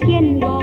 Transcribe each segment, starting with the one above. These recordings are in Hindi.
天国。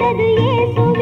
मदद ये सुन